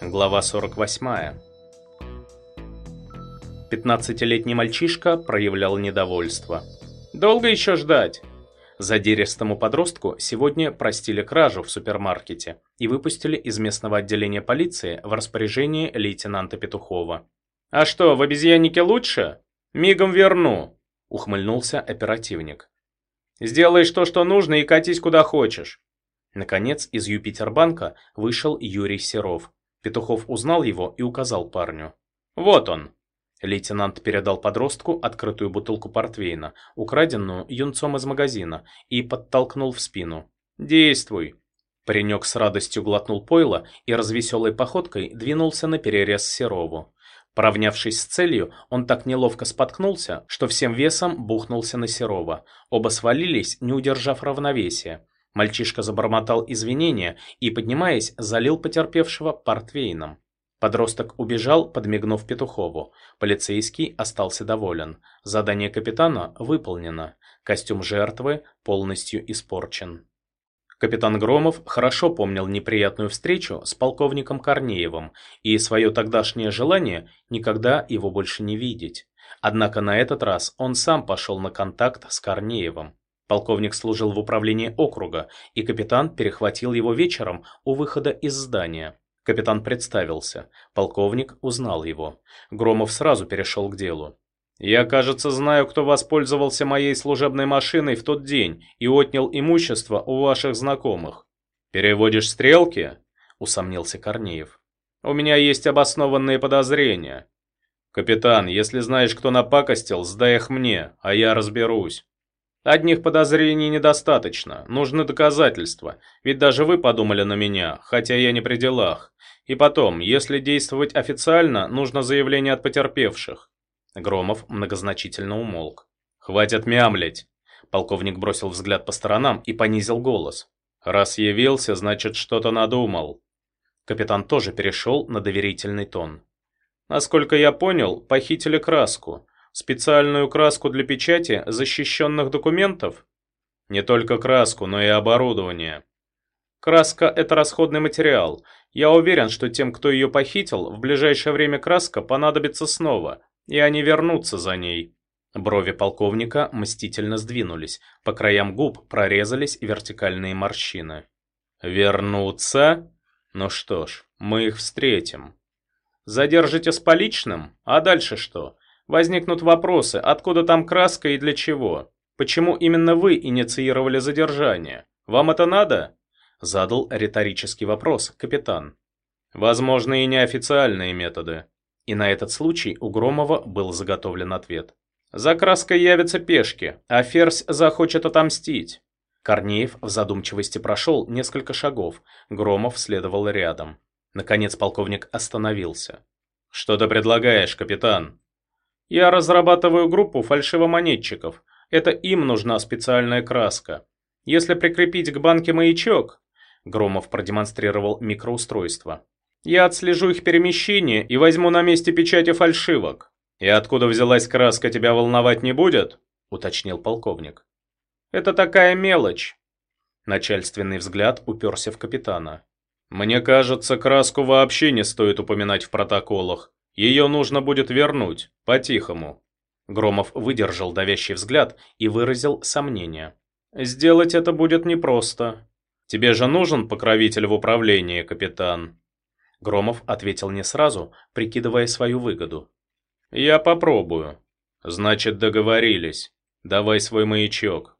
Глава 48. Пятнадцатилетний мальчишка проявлял недовольство. «Долго еще ждать?» Задиристому подростку сегодня простили кражу в супермаркете и выпустили из местного отделения полиции в распоряжение лейтенанта Петухова. «А что, в обезьяннике лучше? Мигом верну!» – ухмыльнулся оперативник. «Сделаешь то, что нужно, и катись куда хочешь». Наконец, из Юпитербанка вышел Юрий Серов. Петухов узнал его и указал парню. «Вот он!» Лейтенант передал подростку открытую бутылку портвейна, украденную юнцом из магазина, и подтолкнул в спину. «Действуй!» Паренек с радостью глотнул пойло и развеселой походкой двинулся на перерез Серову. Поравнявшись с целью, он так неловко споткнулся, что всем весом бухнулся на Серова. Оба свалились, не удержав равновесия. Мальчишка забормотал извинения и, поднимаясь, залил потерпевшего портвейном. Подросток убежал, подмигнув Петухову. Полицейский остался доволен. Задание капитана выполнено. Костюм жертвы полностью испорчен. Капитан Громов хорошо помнил неприятную встречу с полковником Корнеевым и свое тогдашнее желание никогда его больше не видеть. Однако на этот раз он сам пошел на контакт с Корнеевым. Полковник служил в управлении округа, и капитан перехватил его вечером у выхода из здания. Капитан представился. Полковник узнал его. Громов сразу перешел к делу. «Я, кажется, знаю, кто воспользовался моей служебной машиной в тот день и отнял имущество у ваших знакомых». «Переводишь стрелки?» – усомнился Корнеев. «У меня есть обоснованные подозрения». «Капитан, если знаешь, кто напакостил, сдай их мне, а я разберусь». Одних подозрений недостаточно, нужны доказательства, ведь даже вы подумали на меня, хотя я не при делах. И потом, если действовать официально, нужно заявление от потерпевших. Громов многозначительно умолк. «Хватит мямлить!» Полковник бросил взгляд по сторонам и понизил голос. «Раз явился, значит, что-то надумал». Капитан тоже перешел на доверительный тон. «Насколько я понял, похитили краску. Специальную краску для печати защищенных документов? Не только краску, но и оборудование. Краска – это расходный материал. Я уверен, что тем, кто ее похитил, в ближайшее время краска понадобится снова, и они вернутся за ней. Брови полковника мстительно сдвинулись, по краям губ прорезались вертикальные морщины. «Вернутся? Ну что ж, мы их встретим. Задержите с поличным? А дальше что? Возникнут вопросы, откуда там краска и для чего? Почему именно вы инициировали задержание? Вам это надо? Задал риторический вопрос капитан. Возможно и неофициальные методы. И на этот случай у Громова был заготовлен ответ. За краской явятся пешки, а Ферзь захочет отомстить. Корнеев в задумчивости прошел несколько шагов, Громов следовал рядом. Наконец полковник остановился. «Что ты предлагаешь, капитан?» Я разрабатываю группу фальшивомонетчиков. Это им нужна специальная краска. Если прикрепить к банке маячок, Громов продемонстрировал микроустройство. Я отслежу их перемещение и возьму на месте печати фальшивок. И откуда взялась краска, тебя волновать не будет? уточнил полковник. Это такая мелочь. Начальственный взгляд уперся в капитана. Мне кажется, краску вообще не стоит упоминать в протоколах. Ее нужно будет вернуть, по-тихому». Громов выдержал давящий взгляд и выразил сомнение. «Сделать это будет непросто. Тебе же нужен покровитель в управлении, капитан?» Громов ответил не сразу, прикидывая свою выгоду. «Я попробую». «Значит, договорились. Давай свой маячок».